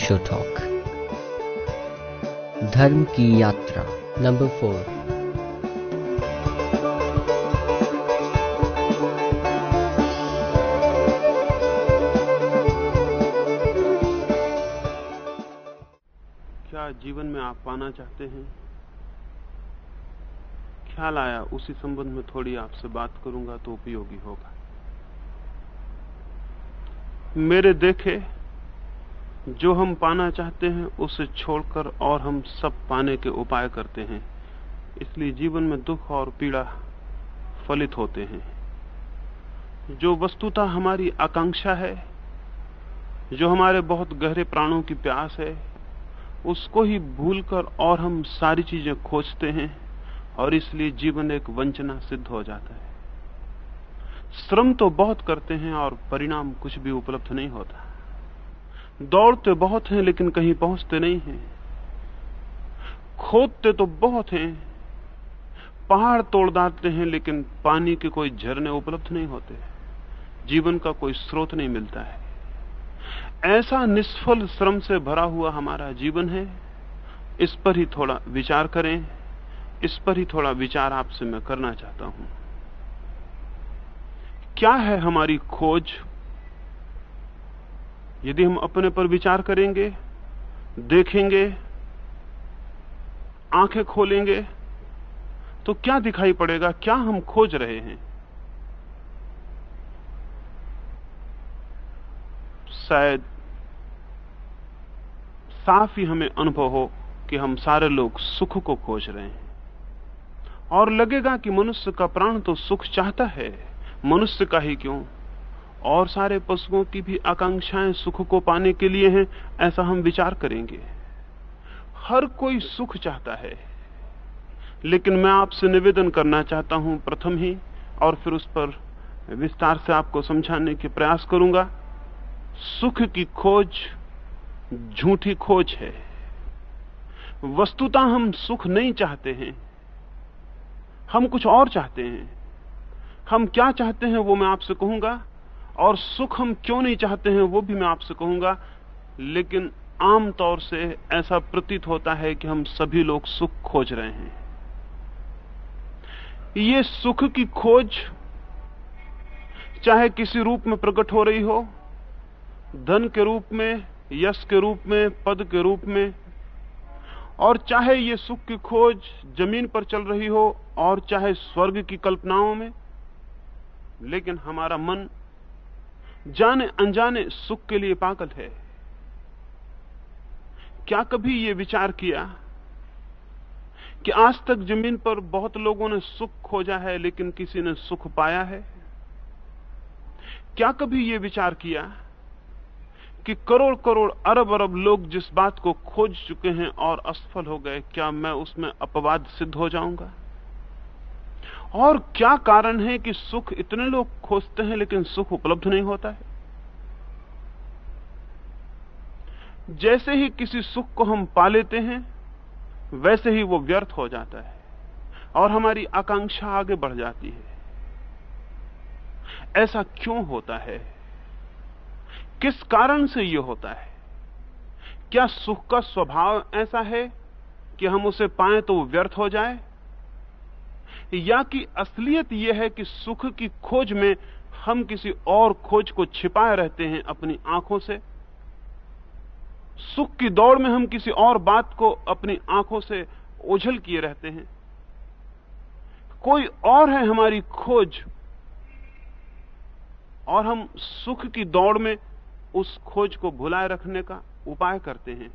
Osho talk धर्म की यात्रा नंबर फोर क्या जीवन में आप पाना चाहते हैं? ख्याल आया, उसी संबंध में थोड़ी आपसे बात करूँगा तो उपयोगी होगा। मेरे देखे जो हम पाना चाहते हैं, उसे छोड़कर और हम सब पाने के उपाय करते हैं। इसलिए जीवन में दुख और पीड़ा फलित होते हैं। जो वस्तुतः हमारी आकांक्षा है, जो हमारे बहुत गहरे प्राणों की प्यास है, उसको ही भूलकर और हम सारी चीज़ें खोजते हैं और इसलिए जीवन एक वंचना सिद्ध हो जाता है। श्रम तो बहुत करते हैं और परिणाम कुछ भी उपलब्ध नहीं होता। दौड़ते बहुत हैं, लेकिन कहीं पहुँचते नहीं हैं। खोदते तो बहुत हैं, पहाड़ तोड़ डालते हैं, लेकिन पानी के कोई झरने उपलब्ध नहीं होते। जीवन का कोई स्रोत नहीं मिलता है। ऐसा निष्फल श्रम से भरा हुआ हमारा जीवन है। इस पर ही थोड़ा विचार करें, इस पर ही थोड़ा विचार आपसे मैं करना चाहता हूँ। क्या है हमारी खोज यदि हम अपने पर विचार करेंगे, देखेंगे, आँखें खोलेंगे तो क्या दिखाई पड़ेगा? क्या हम खोज रहे हैं? शायद साफ़ ही हमें अनुभव हो कि हम सारे लोग सुख को खोज रहे हैं। और लगेगा कि मनुष्य का प्राण तो सुख चाहता है। मनुष्य का ही क्यों? और सारे पशुओं की भी आकांक्षाएँ सुख को पाने के लिए हैं, ऐसा हम विचार करेंगे। हर कोई सुख चाहता है, लेकिन मैं आपसे निवेदन करना चाहता हूँ प्रथम ही, और फिर उस पर विस्तार से आपको समझाने के प्रयास करूँगा। सुख की खोज झूठी खोज है। वस्तुतः हम सुख नहीं चाहते हैं। हम कुछ और चाहते हैं। हम क्या चाहते हैं वो मैं आपसे कहूँगा। और सुख हम क्यों नहीं चाहते हैं, वो भी मैं आपसे कहूँगा। लेकिन आम तौर से ऐसा प्रतीत होता है कि हम सभी लोग सुख खोज रहे हैं। ये सुख की खोज चाहे किसी रूप में प्रकट हो रही हो, धन के रूप में, यश के रूप में, पद के रूप में, और चाहे ये सुख की खोज ज़मीन पर चल रही हो, और चाहे स्वर्ग की कल्पनाओं में, लेकिन हमारा मन जाने अनजाने सुख के लिए पागल है। क्या कभी यह विचार किया कि आज तक ज़मीन पर बहुत लोगों ने सुख खोजा है, लेकिन किसी ने सुख पाया है? क्या कभी यह विचार किया कि करोड़ करोड़ अरब अरब लोग जिस बात को खोज चुके हैं और असफल हो गए, क्या मैं उसमें अपवाद सिद्ध हो जाऊँगा? और क्या कारण है कि सुख इतने लोग खोजते हैं लेकिन सुख उपलब्ध नहीं होता है? जैसे ही किसी सुख को हम पा लेते हैं, वैसे ही वो व्यर्थ हो जाता है और हमारी आकांक्षा आगे बढ़ जाती है। ऐसा क्यों होता है? किस कारण से यह होता है? क्या सुख का स्वभाव ऐसा है कि हम उसे पाएँ तो वो व्यर्थ हो जाए? या कि असलियत यह है कि सुख की खोज में हम किसी और खोज को छिपाए रहते हैं अपनी आँखों से? सुख की दौड़ में हम किसी और बात को अपनी आँखों से ओझल किए रहते हैं? कोई और है हमारी खोज? और हम सुख की दौड़ में उस खोज को भुलाए रखने का उपाय करते हैं?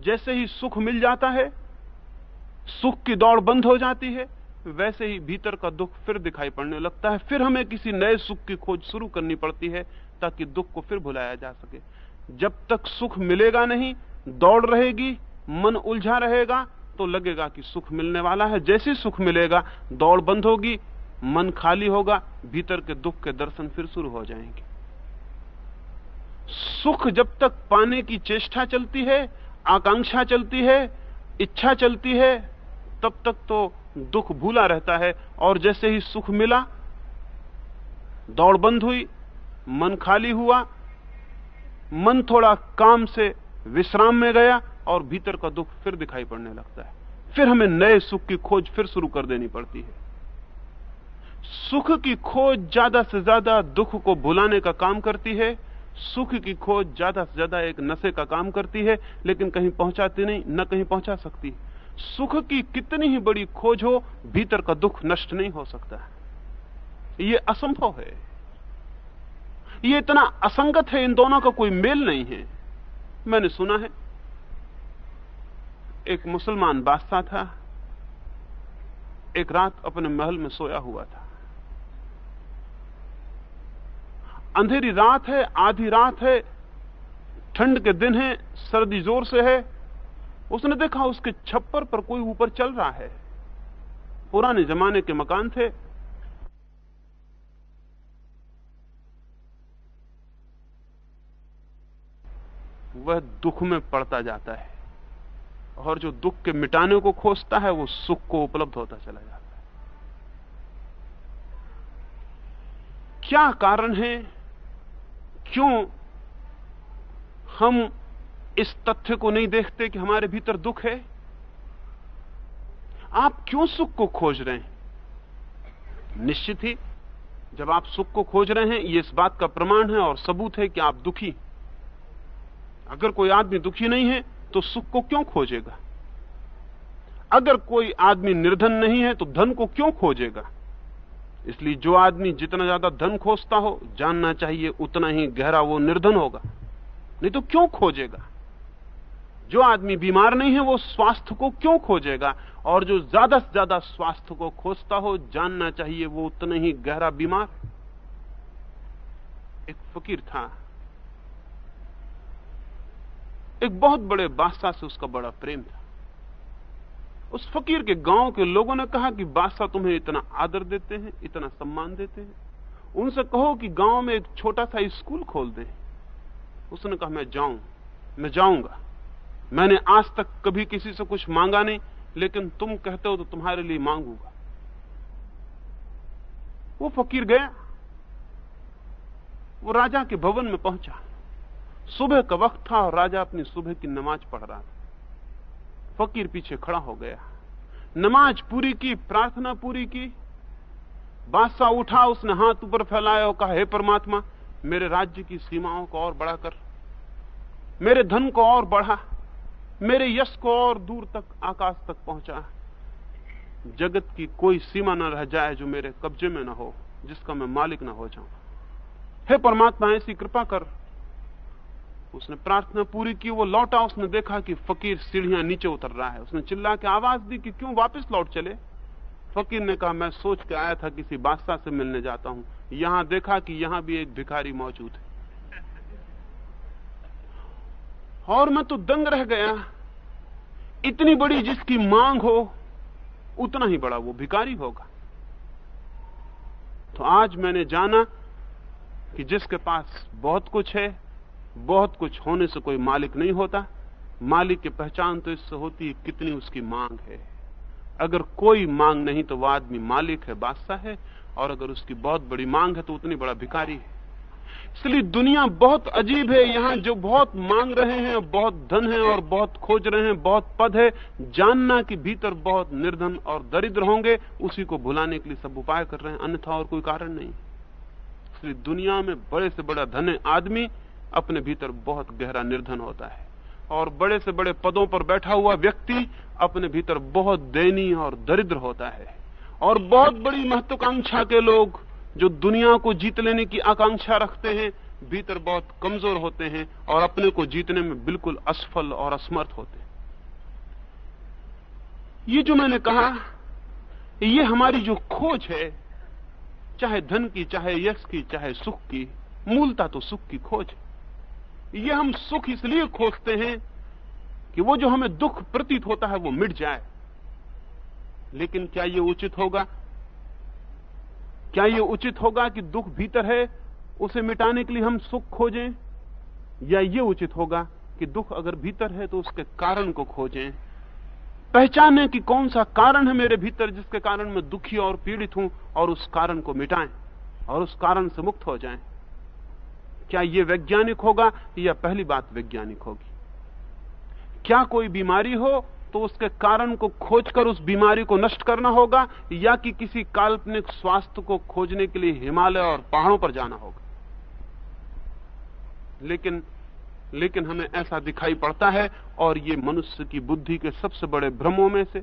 जैसे ही सुख मिल जाता है, सुख की दौड़ बंद हो जाती है वैसे ही भीतर का दुख फिर दिखाई पड़ने लगता है। फिर हमें किसी नए सुख की खोज शुरू करनी पड़ती है, ताकि दुख को फिर भुलाया जा सके। जब तक सुख मिलेगा नहीं, दौड़ रहेगी, मन उलझा रहेगा तो लगेगा कि सुख मिलने वाला है। जैसे सुख मिलेगा, दौड़ बंद होगी, मन खाली होगा, भीतर के दुख के दर्शन फिर शुरू हो जाएँगे। सुख जब तक पाने की चेष्टा चलती है, आकांक्षा चलती है, इच्छा चलती है, तब तक तो दुख भूला रहता है और जैसे ही सुख मिला, दौड़ बंद हुई, मन खाली हुआ, मन थोड़ा काम से विश्राम में गया और भीतर का दुख फिर दिखाई पड़ने लगता है। फिर हमें नए सुख की खोज फिर शुरू कर देनी पड़ती है। सुख की खोज ज़्यादा से ज़्यादा दुख को भुलाने का काम करती है। सुख की खोज ज़्यादा से ज़्यादा एक नशे का काम करती है, लेकिन कहीं पहुंचाती नहीं, न कहीं पहुँचा सकती। सुख की कितनी ही बड़ी खोज हो, भीतर का दुख नष्ट नहीं हो सकता यह असंभव है। यह इतना असंगत है, इन दोनों का कोई मेल नहीं है। मैंने सुना है, एक मुसलमान बादशाह था, एक रात अपने महल में सोया हुआ था। अंधेरी रात है, आधी रात है, ठंड के दिन है, सर्दी ज़ोर से है उसने देखा उसके छप्पर पर कोई ऊपर चल रहा है। पुराने जमाने के मकान थे। वह दुख में पड़ता जाता है और जो दुख के मिटाने को खोजता है, वो सुख को उपलब्ध होता चला जाता है। क्या कारण है? क्यों हम इस तथ्य को नहीं देखते कि हमारे भीतर दुख है? आप क्यों सुख को खोज रहे हैं? निश्चित ही, जब आप सुख को खोज रहे हैं, ये इस बात का प्रमाण है और सबूत है कि आप दुखी अगर कोई आदमी दुखी नहीं है तो सुख को क्यों खोजेगा? अगर कोई आदमी निर्धन नहीं है तो धन को क्यों खोजेगा? इसलिए जो आदमी जितना ज़्यादा धन खोजता हो, जानना चाहिए, उतना ही गहरा वो निर्धन होगा। नहीं तो क्यों खोजेगा? जो आदमी बीमार नहीं है, वो स्वास्थ्य को क्यों खोजेगा? और जो ज़्यादा से ज़्यादा स्वास्थ्य को खोजता हो, जानना चाहिए, वो उतना ही गहरा बीमार। एक फकीर था। एक बहुत बड़े बादशाह से उसका बड़ा प्रेम था। उस फकीर के गाँव के लोगों ने कहा कि बादशाह तुम्हें इतना आदर देते हैं, इतना सम्मान देते हैं। उनसे कहो कि गाँव में एक छोटा सा स्कूल खोल दें। उसने कहा, मैं जाऊँ, मैं जाऊँगा। मैंने आज तक कभी किसी से कुछ मांगा नहीं, लेकिन तुम कहते हो तो तुम्हारे लिए मांगूँगा। वो फकीर गया। वो राजा के भवन में पहुँचा। सुबह का वक्त था और राजा अपनी सुबह की नमाज़ पढ़ रहा था। फकीर पीछे खड़ा हो गया। नमाज़ पूरी की, प्रार्थना पूरी की। बादशाह उठा, उसने हाथ ऊपर फैलाया और कहा, हे परमात्मा, मेरे राज्य की सीमाओं को और बढ़ाकर, मेरे धन को और बढ़ा मेरे यश को और दूर तक, आकाश तक पहुँचा है। जगत की कोई सीमा न रह जाए जो मेरे कब्जे में न हो, जिसका मैं मालिक न हो जाऊँ। हे परमात्मा, ऐसी कृपा कर। उसने प्रार्थना पूरी की, वो लौटा उसने देखा कि फकीर सीढ़ियाँ नीचे उतर रहा है। उसने चिल्ला के आवाज़ दी कि क्यों वापस लौट चले? फकीर ने कहा, मैं सोच के आया था किसी बादशाह से मिलने जाता हूँ। यहाँ देखा कि यहाँ भी एक भिखारी मौजूद है। और मैं तो दंग रह गया। इतनी बड़ी जिसकी मांग हो, उतना ही बड़ा वो भिकारी होगा। तो आज मैंने जाना कि जिसके पास बहुत कुछ है, बहुत कुछ होने से कोई मालिक नहीं होता। मालिक की पहचान तो इससे होती है कितनी उसकी मांग है। अगर कोई मांग नहीं तो वह आदमी मालिक है, बादशाह है, और अगर उसकी बहुत बड़ी मांग है तो उतनी बड़ा भिकारी है। इसलिए दुनिया बहुत अजीब है। यहाँ जो बहुत मांग रहे हैं, बहुत धन है और बहुत खोज रहे हैं, बहुत पद है, जानना कि भीतर बहुत निर्धन और दरिद्र होंगे, उसी को भुलाने के लिए सब उपाय कर रहे हैं, अन्यथा और कोई कारण नहीं। इसलिए दुनिया में बड़े से बड़ा धन आदमी, अपने भीतर बहुत गहरा निर्धन होता है। और बड़े से बड़े पदों पर बैठा हुआ व्यक्ति, अपने भीतर बहुत दयनीय और दरिद्र होता है। और बहुत बड़ी महत्वाकांक्षा के लोग जो दुनिया को जीत लेने की आकांक्षा रखते हैं, भीतर बहुत कमज़ोर होते हैं और अपने को जीतने में बिल्कुल असफल और असमर्थ होते हैं। ये जो मैंने कहा, ये हमारी जो खोज है, चाहे धन की, चाहे यश की, चाहे सुख की, मूलता तो सुख की खोज है। ये हम सुख इसलिए खोजते हैं कि वो जो हमें दुख प्रतीत होता है, वो मिट जाए। लेकिन क्या ये उचित होगा? क्या यह उचित होगा कि दुख भीतर है, उसे मिटाने के लिए हम सुख खोजें? या ये उचित होगा कि दुख अगर भीतर है तो उसके कारण को खोजें? पहचाने कि कौन सा कारण है मेरे भीतर जिसके कारण मैं दुखी और पीड़ित हूँ और उस कारण को मिटाएँ और उस कारण से मुक्त हो जाएँ। क्या यह वैज्ञानिक होगा या पहली बात वैज्ञानिक होगी? क्या कोई बीमारी हो तो उसके कारण को खोजकर उस बीमारी को नष्ट करना होगा, या कि किसी काल्पनिक स्वास्थ्य को खोजने के लिए हिमालय और पहाड़ों पर जाना होगा। लेकिन लेकिन हमें ऐसा दिखाई पड़ता है, और ये मनुष्य की बुद्धि के सबसे बड़े भ्रमों में से,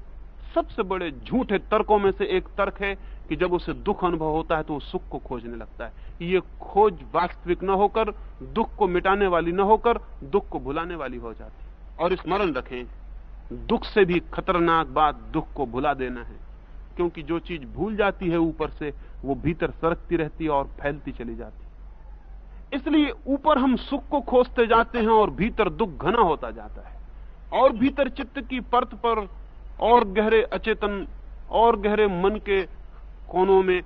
सबसे बड़े झूठे तर्कों में से एक तर्क है कि जब उसे दुख अनुभव होता है तो वो सुख को खोजने लगता है। ये खोज वास्तविक न होकर, दुख को मिटाने वाली न होकर, दुख को भुलाने वाली हो जाती है। और स्मरण रखें दुख से भी खतरनाक बात दुख को भुला देना है। क्योंकि जो चीज़ भूल जाती है ऊपर से, वो भीतर सरकती रहती है और फैलती चली जाती इसलिए ऊपर हम सुख को खोजते जाते हैं और भीतर दुख घना होता जाता है। और भीतर चित्त की परत पर और गहरे अचेतन, और गहरे मन के कोनों में,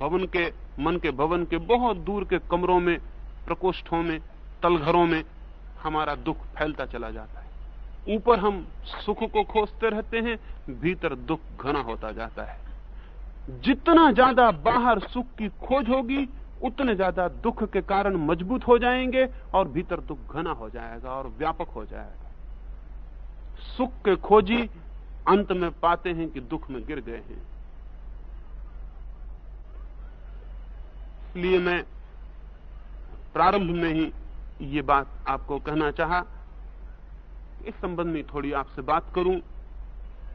भवन के, मन के भवन के बहुत दूर के कमरों में, प्रकोष्ठों में, तलघरों में हमारा दुख फैलता चला जाता है। ऊपर हम सुख को खोजते रहते हैं, भीतर दुख घना होता जाता है। जितना ज़्यादा बाहर सुख की खोज होगी, उतने ज़्यादा दुख के कारण मज़बूत हो जाएँगे और भीतर दुख घना हो जाएगा और व्यापक हो जाएगा। सुख के खोजी अंत में पाते हैं कि दुख में गिर गए हैं। इसलिए मैं प्रारंभ में ही ये बात आपको कहना चाहा। इस संबंध में थोड़ी आपसे बात करूँ।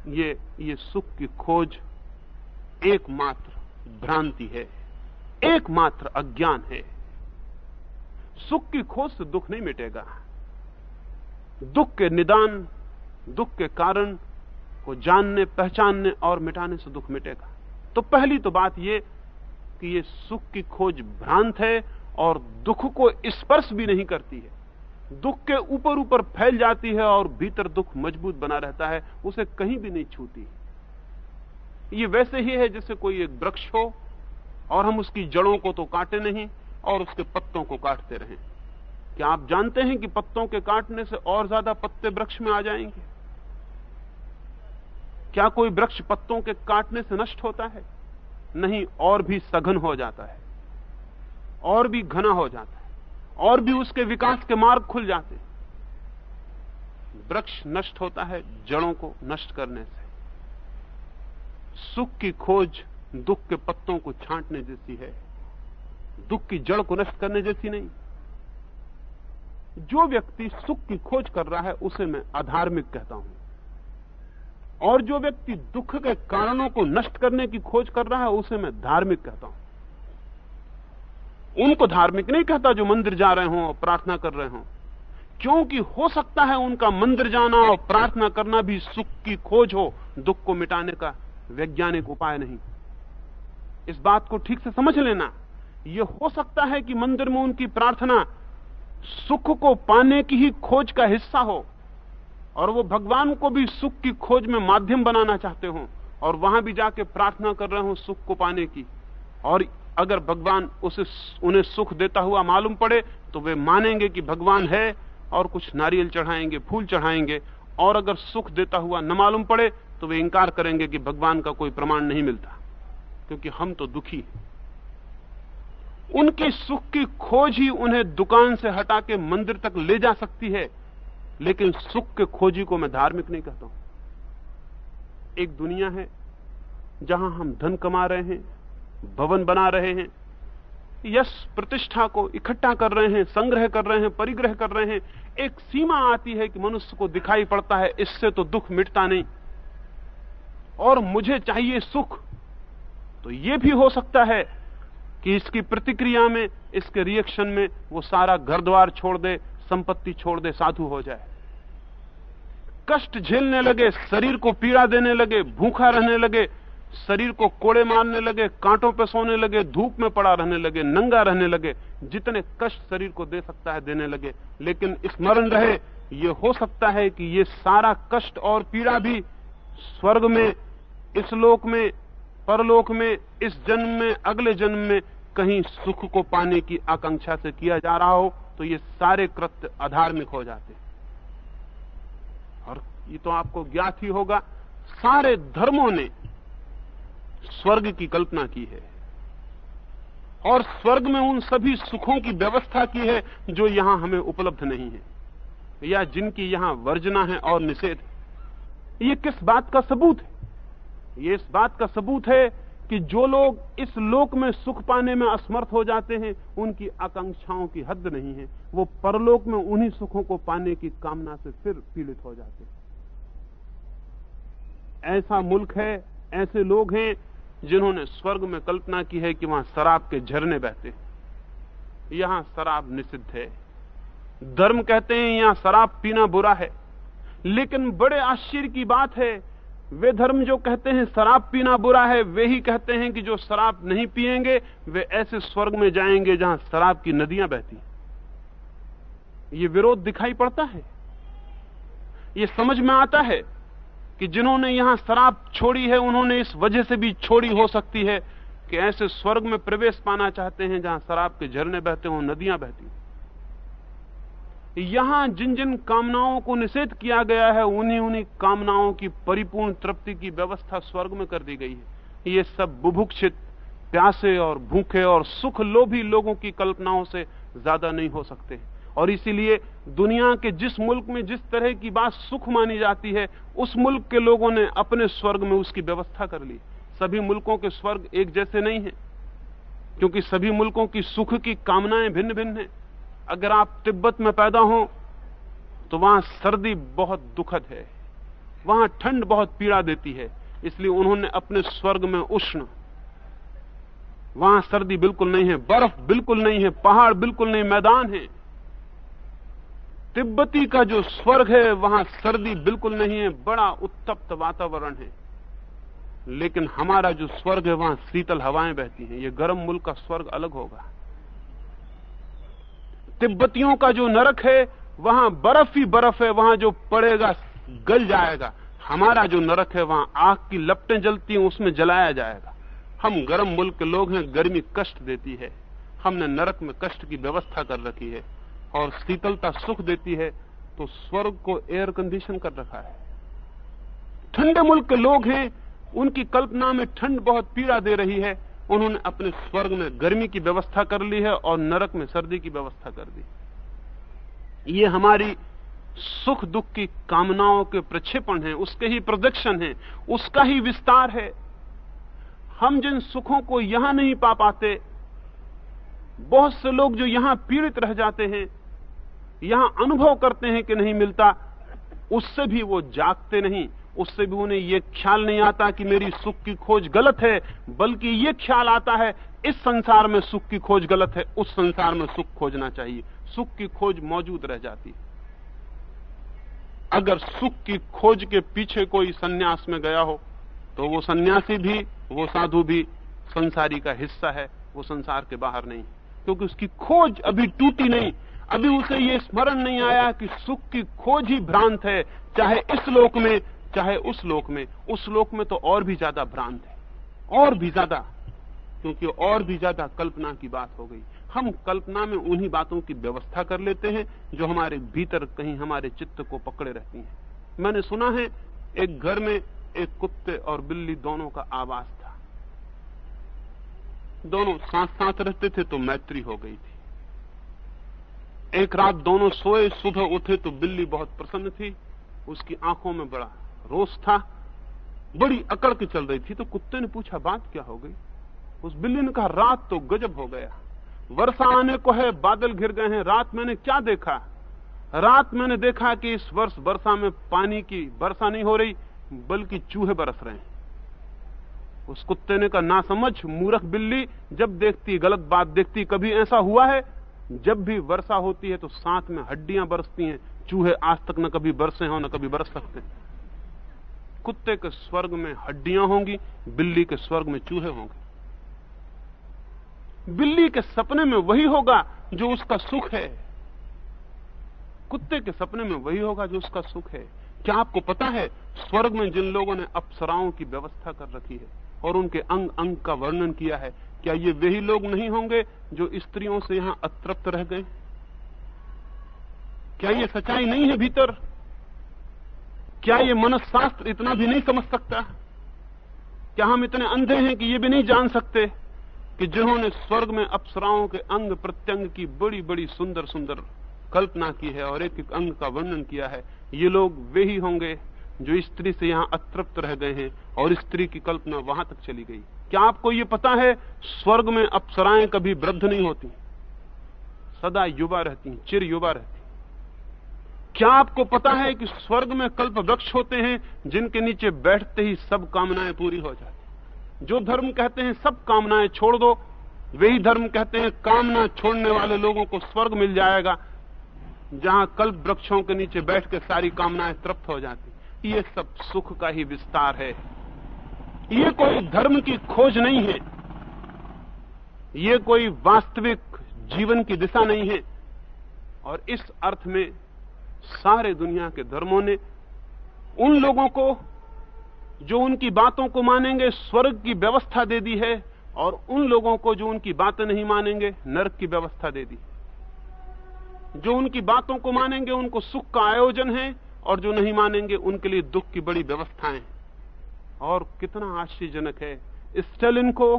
ये ये सुख की खोज एकमात्र भ्रांति है, एकमात्र अज्ञान है। सुख की खोज से दुख नहीं मिटेगा। दुख के निदान, दुख के कारण को जानने, पहचानने और मिटाने से दुख मिटेगा। तो पहली तो बात यह कि ये सुख की खोज भ्रांत है और दुख को स्पर्श भी नहीं करती है। दुख के ऊपर ऊपर फैल जाती है और भीतर दुख मज़बूत बना रहता है, उसे कहीं भी नहीं छूती। ये वैसे ही है जैसे कोई एक वृक्ष हो, और हम उसकी जड़ों को तो काटे नहीं, और उसके पत्तों को काटते रहें। क्या आप जानते हैं कि पत्तों के काटने से और ज़्यादा पत्ते वृक्ष में आ जाएँगे? क्या कोई वृक्ष पत्तों के काटने से नष्ट होता है? नहीं, और भी सघन हो जाता है, और भी घना हो जाता है। और भी उसके विकास के मार्ग खुल जाते। वृक्ष नष्ट होता है जड़ों को नष्ट करने से। सुख की खोज दुख के पत्तों को छांटने जैसी है। दुख की जड़ को नष्ट करने जैसी नहीं। जो व्यक्ति सुख की खोज कर रहा है, उसे मैं अधार्मिक कहता हूँ। और जो व्यक्ति दुख के कारणों को नष्ट करने की खोज कर रहा है, उसे मैं धार्मिक कहता हूँ। उनको धार्मिक नहीं कहता जो मंदिर जा रहे हो प्रार्थना कर रहे हो। क्योंकि हो सकता है उनका मंदिर जाना और प्रार्थना करना भी सुख की खोज हो, दुख को मिटाने का वैज्ञानिक उपाय नहीं। इस बात को ठीक से समझ लेना। यह हो सकता है कि मंदिर में उनकी प्रार्थना सुख को पाने की ही खोज का हिस्सा हो और वो भगवान को भी सुख की खोज में माध्यम बनाना चाहते हो और वहाँ भी जाके प्रार्थना कर रहे हो सुख को पाने की। और अगर भगवान उसे उन्हें सुख देता हुआ मालूम पड़े तो वे मानेंगे कि भगवान है और कुछ नारियल चढ़ाएँगे, फूल चढ़ाएँगे। और अगर सुख देता हुआ न मालूम पड़े तो वे इंकार करेंगे कि भगवान का कोई प्रमाण नहीं मिलता, क्योंकि हम तो दुखी उनके सुख की खोज ही उन्हें दुकान से हटा के मंदिर तक ले जा सकती है, लेकिन सुख के खोजी को मैं धार्मिक नहीं कहता हूँ। एक दुनिया है जहाँ हम धन कमा रहे हैं भवन बना रहे हैं। यश प्रतिष्ठा को इकट्ठा कर रहे हैं, संग्रह कर रहे हैं, परिग्रह कर रहे हैं। एक सीमा आती है कि मनुष्य को दिखाई पड़ता है, इससे तो दुख मिटता नहीं। और मुझे चाहिए सुख। तो यह भी हो सकता है कि इसकी प्रतिक्रिया में, इसके रिएक्शन में वो सारा घर द्वार छोड़ दे, संपत्ति छोड़ दे, साधु हो जाए। कष्ट झेलने लगे, शरीर को पीड़ा देने लगे, भूखा रहने लगे शरीर को कोड़े मारने लगे, कांटों पे सोने लगे, धूप में पड़ा रहने लगे, नंगा रहने लगे, जितने कष्ट शरीर को दे सकता है देने लगे। लेकिन स्मरण रहे, ये हो सकता है कि ये सारा कष्ट और पीड़ा भी स्वर्ग में, इस लोक में, परलोक में, इस जन्म में, अगले जन्म में कहीं सुख को पाने की आकांक्षा से किया जा रहा हो तो ये सारे कृत्य अधार्मिक हो जाते और ये तो आपको ज्ञात ही होगा, सारे धर्मों ने स्वर्ग की कल्पना की है। और स्वर्ग में उन सभी सुखों की व्यवस्था की है जो यहाँ हमें उपलब्ध नहीं है। या जिनकी यहाँ वर्जना है और निषेध ये किस बात का सबूत है? ये इस बात का सबूत है कि जो लोग इस लोक में सुख पाने में असमर्थ हो जाते हैं, उनकी आकांक्षाओं की हद नहीं है। वो परलोक में उन्हीं सुखों को पाने की कामना से फिर पीड़ित हो जाते हैं। ऐसा मुल्क है, ऐसे लोग हैं जिन्होंने स्वर्ग में कल्पना की है कि वहाँ शराब के झरने बहते यहाँ शराब निषिद्ध है। धर्म कहते हैं यहाँ शराब पीना बुरा है। लेकिन बड़े आश्चर्य की बात है, वे धर्म जो कहते हैं शराब पीना बुरा है, वे ही कहते हैं कि जो शराब नहीं पिएँगे वे ऐसे स्वर्ग में जाएँगे जहाँ शराब की नदियाँ बहती ये विरोध दिखाई पड़ता है। ये समझ में आता है कि जिन्होंने यहाँ शराब छोड़ी है, उन्होंने इस वजह से भी छोड़ी हो सकती है कि ऐसे स्वर्ग में प्रवेश पाना चाहते हैं जहाँ शराब के झरने बहते हों, नदियाँ बहती हों। यहाँ जिन जिन कामनाओं को निषेध किया गया है उन्हीं उन्हीं कामनाओं की परिपूर्ण तृप्ति की व्यवस्था स्वर्ग में कर दी गई है। ये सब बुभुक्षित, प्यासे और भूखे और सुख लोभी लोगों की कल्पनाओं से ज़्यादा नहीं हो सकते। और इसीलिए दुनिया के जिस मुल्क में जिस तरह की बात सुख मानी जाती है, उस मुल्क के लोगों ने अपने स्वर्ग में उसकी व्यवस्था कर ली। सभी मुल्कों के स्वर्ग एक जैसे नहीं है, क्योंकि सभी मुल्कों की सुख की कामनाएँ भिन्न भिन्न हैं। अगर आप तिब्बत में पैदा हो तो वहाँ सर्दी बहुत दुखद है। वहाँ ठंड बहुत पीड़ा देती है, इसलिए उन्होंने अपने स्वर्ग में उष्ण। वहाँ सर्दी बिल्कुल नहीं है, बर्फ़ बिल्कुल नहीं है, पहाड़ बिल्कुल नहीं, मैदान है। तिब्बती का जो स्वर्ग है, वहाँ सर्दी बिल्कुल नहीं है, बड़ा उत्तप्त वातावरण है। लेकिन हमारा जो स्वर्ग है, वहाँ शीतल हवाएँ बहती हैं। ये गर्म मुल्क का स्वर्ग अलग होगा। तिब्बतियों का जो नरक है, वहाँ बर्फ़ ही बर्फ़ है, वहाँ जो पड़ेगा, गल जाएगा। हमारा जो नरक है, वहाँ आग की लपटें जलती हैं, उसमें जलाया जाएगा। हम गर्म मुल्क के लोग हैं, गर्मी कष्ट देती है। हमने नरक में कष्ट की व्यवस्था कर रखी है। और शीतलता सुख देती है तो स्वर्ग को एयर कंडीशन कर रखा है। ठंडे मुल्क के लोग हैं, उनकी कल्पना में ठंड बहुत पीड़ा दे रही है। उन्होंने अपने स्वर्ग में गर्मी की व्यवस्था कर ली है और नरक में सर्दी की व्यवस्था कर दी। ये हमारी सुख दुख की कामनाओं के प्रक्षेपण है, उसके ही प्रोजेक्शन है, उसका ही विस्तार है। हम जिन सुखों को यहाँ नहीं पा पाते, बहुत से लोग जो यहाँ पीड़ित रह जाते हैं यहाँ अनुभव करते हैं कि नहीं मिलता, उससे भी वो जागते नहीं, उससे भी उन्हें यह ख्याल नहीं आता कि मेरी सुख की खोज गलत है, बल्कि यह ख्याल आता है, इस संसार में सुख की खोज गलत है, उस संसार में सुख खोजना चाहिए। सुख की खोज मौजूद रह जाती है। अगर सुख की खोज के पीछे कोई सन्यास में गया हो तो वो सन्यासी भी, वो साधु भी संसारी का हिस्सा है, वो संसार के बाहर नहीं। क्योंकि उसकी खोज अभी टूटी नहीं अभी उसे ये स्मरण नहीं आया कि सुख की खोज ही भ्रांत है, चाहे इस लोक में, चाहे उस लोक में। उस लोक में तो और भी ज़्यादा भ्रांत है, और भी ज़्यादा, क्योंकि और भी ज़्यादा कल्पना की बात हो गई। हम कल्पना में उन्हीं बातों की व्यवस्था कर लेते हैं, जो हमारे भीतर कहीं हमारे चित्त को पकड़े रहती हैं। मैंने सुना है, एक घर में एक कुत्ते और बिल्ली दोनों का आवास था। दोनों साथ साथ रहते थे तो मैत्री हो गई थी। एक रात दोनों सोए, सुबह उठे तो बिल्ली बहुत प्रसन्न थी। उसकी आँखों में बड़ा रोष था। बड़ी अकड़ के चल रही थी तो कुत्ते ने पूछा, बात क्या हो गई? उस बिल्ली ने कहा, रात तो गजब हो गया। वर्षा आने को है, बादल घिर गए हैं, रात मैंने क्या देखा? रात मैंने देखा कि इस वर्ष वर्षा में पानी की वर्षा नहीं हो रही, बल्कि चूहे बरस रहे हैं। उस कुत्ते ने कहा ना समझ मूर्ख बिल्ली, जब देखती गलत बात देखती, कभी ऐसा हुआ है? जब भी वर्षा होती है तो साथ में हड्डियाँ बरसती हैं। चूहे आज तक न कभी बरसे हो न कभी बरस सकते कुत्ते के स्वर्ग में हड्डियाँ होंगी, बिल्ली के स्वर्ग में चूहे होंगे। बिल्ली के सपने में वही होगा जो उसका सुख है। कुत्ते के सपने में वही होगा जो उसका सुख है। क्या आपको पता है, स्वर्ग में जिन लोगों ने अप्सराओं की व्यवस्था कर रखी है और उनके अंग अंग का वर्णन किया है क्या ये वही लोग नहीं होंगे जो स्त्रियों से यहाँ अतृप्त रह गए? क्या ये सच्चाई नहीं है भीतर? क्या ये मनस्शास्त्र इतना भी नहीं समझ सकता? क्या हम इतने अंधे हैं कि ये भी नहीं जान सकते कि जिन्होंने स्वर्ग में अप्सराओं के अंग प्रत्यंग की बड़ी बड़ी, सुंदर सुंदर कल्पना की है और एक एक अंग का वर्णन किया है? ये लोग वे ही होंगे जो स्त्री से यहाँ अतृप्त रह गए हैं और स्त्री की कल्पना वहाँ तक चली गई। क्या आपको ये पता है, स्वर्ग में अप्सराएँ कभी वृद्ध नहीं होती? सदा युवा रहती चिर युवा रहती क्या आपको पता है कि स्वर्ग में कल्प वृक्ष होते हैं, जिनके नीचे बैठते ही सब कामनाएँ पूरी हो जाती जो धर्म कहते हैं, सब कामनाएँ छोड़ दो। वही धर्म कहते हैं, कामना छोड़ने वाले लोगों को स्वर्ग मिल जाएगा। जहाँ कल्प वृक्षों के नीचे बैठ के सारी कामनाएँ तृप्त हो जाती ये सब सुख का ही विस्तार है। ये कोई धर्म की खोज नहीं है। ये कोई वास्तविक जीवन की दिशा नहीं है। और इस अर्थ में सारे दुनिया के धर्मों ने उन लोगों को जो उनकी बातों को मानेंगे, स्वर्ग की व्यवस्था दे दी है, और उन लोगों को जो उनकी बातें नहीं मानेंगे, नरक की व्यवस्था दे दी जो उनकी बातों को मानेंगे, उनको सुख का आयोजन है और जो नहीं मानेंगे, उनके लिए दुख की बड़ी व्यवस्थाएँ। और कितना आश्चर्यजनक है। स्टेलिन को,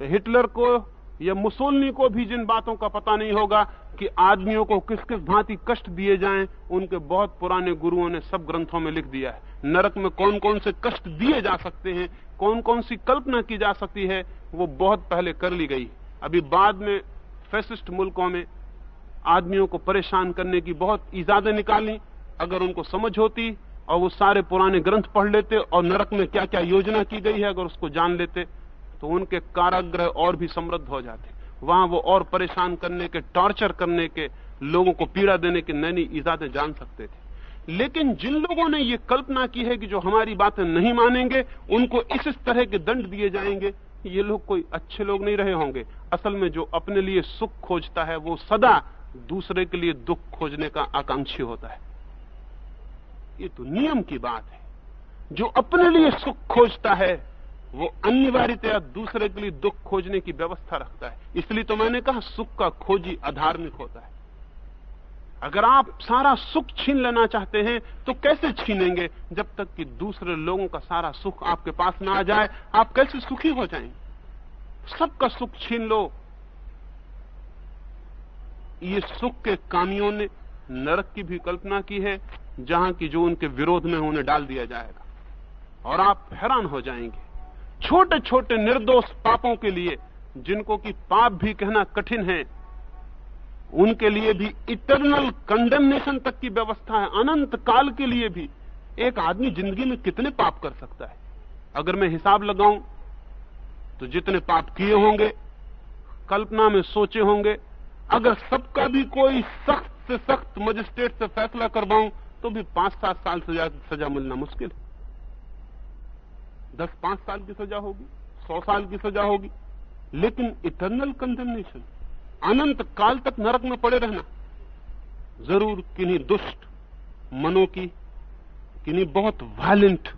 हिटलर को, या मुसोलनी को भी जिन बातों का पता नहीं होगा कि आदमियों को किस किस भांति कष्ट दिए जाएँ, उनके बहुत पुराने गुरुओं ने सब ग्रंथों में लिख दिया है। नरक में कौन कौन से कष्ट दिए जा सकते हैं कौन कौन सी कल्पना की जा सकती है, वो बहुत पहले कर ली गई। अभी बाद में फैसिस्ट मुल्कों में आदमियों को परेशान करने की बहुत इजादे निकाली अगर उनको समझ होती और वो सारे पुराने ग्रंथ पढ़ लेते और नरक में क्या क्या योजना की गई है, अगर उसको जान लेते तो उनके कारागृह और भी समृद्ध हो जाते। वहाँ वो और परेशान करने के, टॉर्चर करने के, लोगों को पीड़ा देने के नई नई इजादें जान सकते थे। लेकिन जिन लोगों ने ये कल्पना की है कि जो हमारी बातें नहीं मानेंगे, उनको इस तरह के दंड दिए जाएँगे, ये लोग कोई अच्छे लोग नहीं रहे होंगे। असल में जो अपने लिए सुख खोजता है, वो सदा दूसरे के लिए दुख खोजने का आकांक्षी होता है। ये तो नियम की बात है। जो अपने लिए सुख खोजता है, वो अनिवार्यतया दूसरे के लिए दुख खोजने की व्यवस्था रखता है। इसलिए तो मैंने कहा, सुख का खोजी अधार्मिक होता है। अगर आप सारा सुख छीन लेना चाहते हैं तो कैसे छीनेंगे? जब तक कि दूसरे लोगों का सारा सुख आपके पास ना आ जाए, आप कैसे सुखी हो जाएँगे? सबका सुख छीन लो। ये सुख के कामियों ने नरक की भी कल्पना की है, जहाँ की जो उनके विरोध में उन्हें डाल दिया जाएगा। और आप हैरान हो जाएँगे। छोटे छोटे निर्दोष पापों के लिए, जिनको कि पाप भी कहना कठिन है, उनके लिए भी इटरनल कंडेमनेशन तक की व्यवस्था है। अनंत काल के लिए भी एक आदमी ज़िंदगी में कितने पाप कर सकता है? अगर मैं हिसाब लगाऊँ तो जितने पाप किए होंगे, कल्पना में सोचे होंगे, अगर सबका भी कोई सख्त से सख्त मजिस्ट्रेट से फैसला करवाऊं तो भी पाँच सात साल सजा सजा मिलना मुश्किल है। दस पाँच साल की सजा होगी, सौ साल की सजा होगी, लेकिन इटर्नल कंडेमनेशन, अनंत काल तक नरक में पड़े रहना, ज़रूर किन्हीं दुष्ट मनों की, किन्हीं बहुत वायलेंट,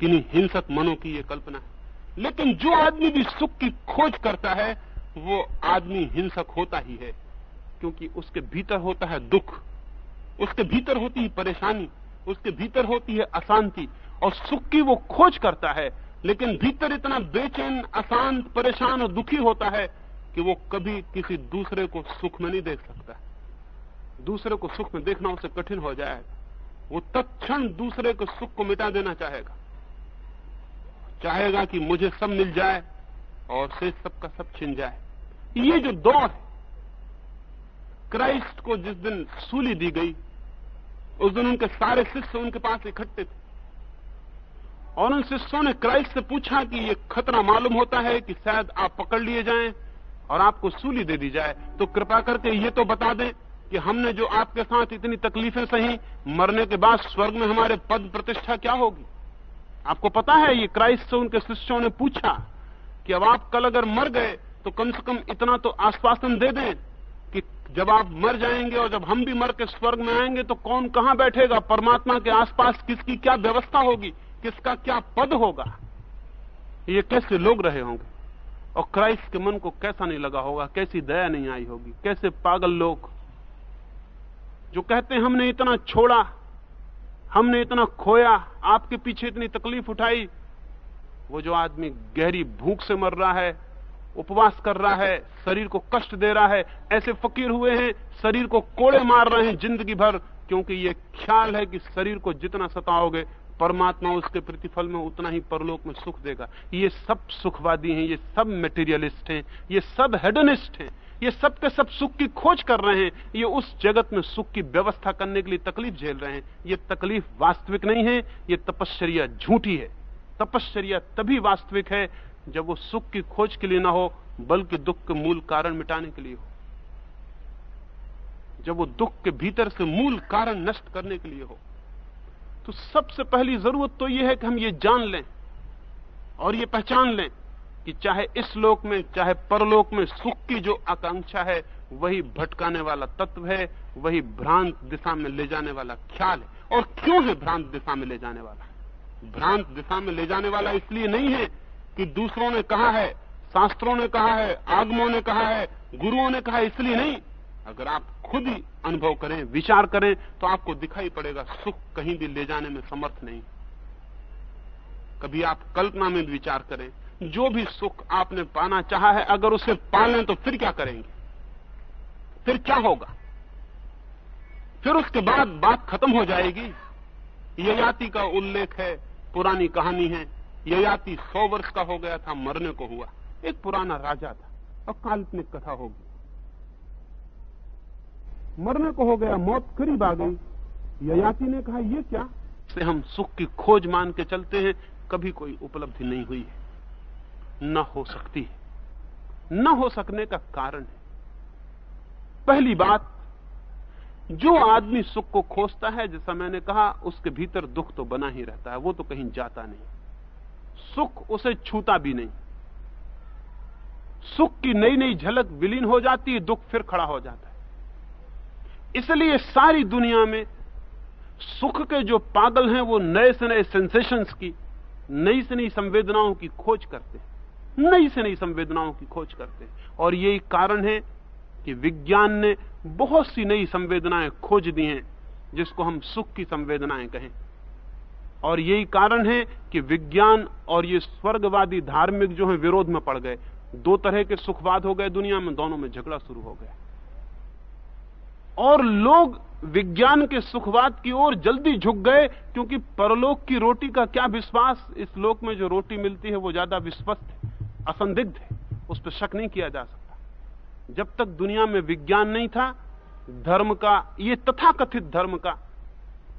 किन्हीं हिंसक मनों की यह कल्पना है। लेकिन जो आदमी भी सुख की खोज करता है, वो आदमी हिंसक होता ही है। क्योंकि उसके भीतर होता है दुख। उसके भीतर होती है परेशानी, उसके भीतर होती है अशांति, और सुख की वो खोज करता है। लेकिन भीतर इतना बेचैन, अशांत, परेशान और दुखी होता है कि वो कभी किसी दूसरे को सुख में नहीं देख सकता दूसरे को सुख में देखना उसे कठिन हो जाएगा वो तत्क्षण दूसरे के सुख को मिटा देना चाहेगा। चाहेगा कि मुझे सब मिल जाए और से सबका सब छिन जाए। ये जो दौर है क्राइस्ट को जिस दिन सूली दी गई, उस दिन उनके सारे शिष्य उनके पास इकट्ठे थे। और उन शिष्यों ने क्राइस्ट से पूछा कि ये खतरा मालूम होता है कि शायद आप पकड़ लिए जाएँ और आपको सूली दे दी जाए। तो कृपा करके ये तो बता दें कि हमने जो आपके साथ इतनी तकलीफें सही, मरने के बाद स्वर्ग में हमारे पद प्रतिष्ठा क्या होगी? आपको पता है ये क्राइस्ट से उनके शिष्यों ने पूछा कि अब आप कल अगर मर गए तो कम से कम इतना तो आश्वासन दे दें कि जब आप मर जाएँगे और जब हम भी मर के स्वर्ग में आएँगे तो कौन कहाँ बैठेगा? परमात्मा के आसपास किसकी क्या व्यवस्था होगी? किसका क्या पद होगा? ये कैसे लोग रहे होंगे? और क्राइस्ट के मन को कैसा नहीं लगा होगा? कैसी दया नहीं आई होगी? कैसे पागल लोग? जो कहते हैं, हमने इतना छोड़ा, हमने इतना खोया, आपके पीछे इतनी तकलीफ़ उठाई, वो जो आदमी गहरी भूख से मर रहा है उपवास कर रहा है, शरीर को कष्ट दे रहा है, ऐसे फकीर हुए हैं, शरीर को कोड़े मार रहे हैं ज़िंदगी भर, क्योंकि ये ख्याल है कि शरीर को जितना सताओगे, परमात्मा उसके प्रतिफल में उतना ही परलोक में सुख देगा। ये सब सुखवादी हैं, ये सब मेटेरियलिस्ट हैं, ये सब हेडनिस्ट हैं, ये सब के सब सुख की खोज कर रहे हैं, ये उस जगत में सुख की व्यवस्था करने के लिए तकलीफ़ झेल रहे हैं। ये तकलीफ़ वास्तविक नहीं है, ये तपश्चर्या झूठी है। तपश्चर्या तभी वास्तविक है जब वो सुख की खोज के लिए ना हो, बल्कि दुख के मूल कारण मिटाने के लिए हो। जब वो दुख के भीतर से मूल कारण नष्ट करने के लिए हो तो सबसे पहली ज़रूरत तो यह है कि हम ये जान लें और ये पहचान लें कि चाहे इस लोक में, चाहे परलोक में सुख की जो आकांक्षा है, वही भटकाने वाला तत्व है, वही भ्रांत दिशा में ले जाने वाला ख्याल है। और क्यों है भ्रांत दिशा में ले जाने वाला? भ्रांत दिशा में ले जाने वाला इसलिए नहीं है कि दूसरों ने कहा है, शास्त्रों ने कहा है, आगमों ने कहा है, गुरुओं ने कहा इसलिए नहीं। अगर आप खुद ही अनुभव करें, विचार करें तो आपको दिखाई पड़ेगा, सुख कहीं भी ले जाने में समर्थ नहीं। कभी आप कल्पना में भी विचार करें, जो भी सुख आपने पाना चाहा है, अगर उसे पालें तो फिर क्या करेंगे? फिर क्या होगा? फिर उसके बाद बात खत्म हो जाएगी। ययाति का उल्लेख है, पुरानी कहानी है ययाति सौ वर्ष का हो गया था, मरने को हुआ। एक पुराना राजा था और काल्पनिक कथा होगी। मरने को हो गया, मौत करीब आ गई। ययाति ने कहा, ये क्या? से हम सुख की खोज मान के चलते हैं, कभी कोई उपलब्धि नहीं हुई है। न हो सकती है। न हो सकने का कारण है। पहली बात, जो आदमी सुख को खोजता है, जैसा मैंने कहा, उसके भीतर दुख तो बना ही रहता है, वो तो कहीं जाता नहीं। सुख उसे छूता भी नहीं। सुख की नई नई झलक विलीन हो जाती है, दुख फिर खड़ा हो जाता है। इसलिए सारी दुनिया में सुख के जो पागल हैं, वो नए से नए सेंसेशंस की नई से नई संवेदनाओं की खोज करते हैं। नई से नई संवेदनाओं की खोज करते हैं। और यही कारण है कि विज्ञान ने बहुत सी नई संवेदनाएँ खोज दी हैं, जिसको हम सुख की संवेदनाएँ कहें। और यही कारण है कि विज्ञान और ये स्वर्गवादी धार्मिक जो है, विरोध में पड़ गए। दो तरह के सुखवाद हो गए दुनिया में, दोनों में झगड़ा शुरू हो गया। और लोग विज्ञान के सुखवाद की ओर जल्दी झुक गए, क्योंकि परलोक की रोटी का क्या विश्वास? इस लोक में जो रोटी मिलती है, वो ज़्यादा विश्वस्त है, असंदिग्ध है। उस पर शक नहीं किया जा सकता। जब तक दुनिया में विज्ञान नहीं था, धर्म का, ये तथाकथित धर्म का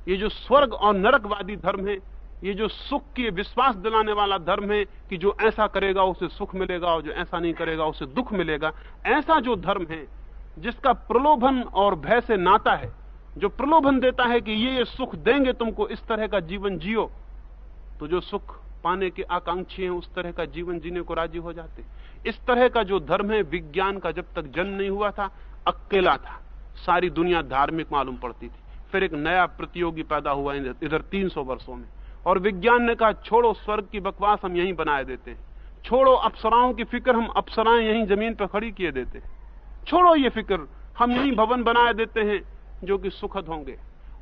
ये जो स्वर्ग और नरकवादी धर्म है, ये जो सुख के विश्वास दिलाने वाला धर्म है कि जो ऐसा करेगा, उसे सुख मिलेगा और जो ऐसा नहीं करेगा, उसे दुख मिलेगा, ऐसा जो धर्म है, जिसका प्रलोभन और भय से नाता है, जो प्रलोभन देता है कि ये ये सुख देंगे तुमको, इस तरह का जीवन जियो तो जो सुख पाने के आकांक्षी हैं, उस तरह का जीवन जीने को राज़ी हो जाते। इस तरह का जो धर्म है, विज्ञान का जब तक जन्म नहीं हुआ था, अकेला था। सारी दुनिया धार्मिक मालूम पड़ती थी। फिर एक नया प्रतियोगी पैदा हुआ इधर 300 वर्षों में। और विज्ञान ने कहा, छोड़ो स्वर्ग की बकवास हम यहीं बनाए देते हैं। छोड़ो अप्सराओं की फ़िक्र, हम अप्सराएँ यहीं ज़मीन पर खड़ी किए देते छोड़ो ये फ़िक्र, हम यही भवन बनाए देते हैं जो कि सुखद होंगे।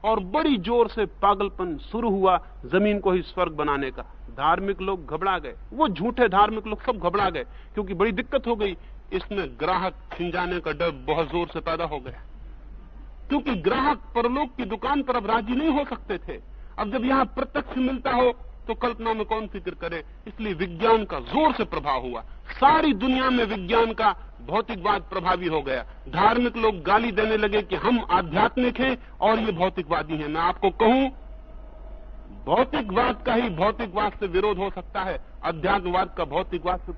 और बड़ी ज़ोर से पागलपन शुरू हुआ ज़मीन को ही स्वर्ग बनाने का। धार्मिक लोग घबरा गए। वो झूठे धार्मिक लोग सब घबरा गए, क्योंकि बड़ी दिक्कत हो गई। इसमें ग्राहक छिन का डर बहुत ज़ोर से पैदा हो गया। क्योंकि ग्राहक परलोक की दुकान पर अब राज़ी नहीं हो सकते थे। अब जब यहाँ प्रत्यक्ष मिलता हो तो कल्पना में कौन फ़िक्र करे? इसलिए विज्ञान का ज़ोर से प्रभाव हुआ। सारी दुनिया में विज्ञान का भौतिकवाद प्रभावी हो गया। धार्मिक लोग गाली देने लगे कि हम आध्यात्मिक हैं और ये भौतिकवादी हैं। मैं आपको कहूँ, भौतिकवाद का ही भौतिकवाद से विरोध हो सकता है। अध्यात्मवाद का भौतिकवाद से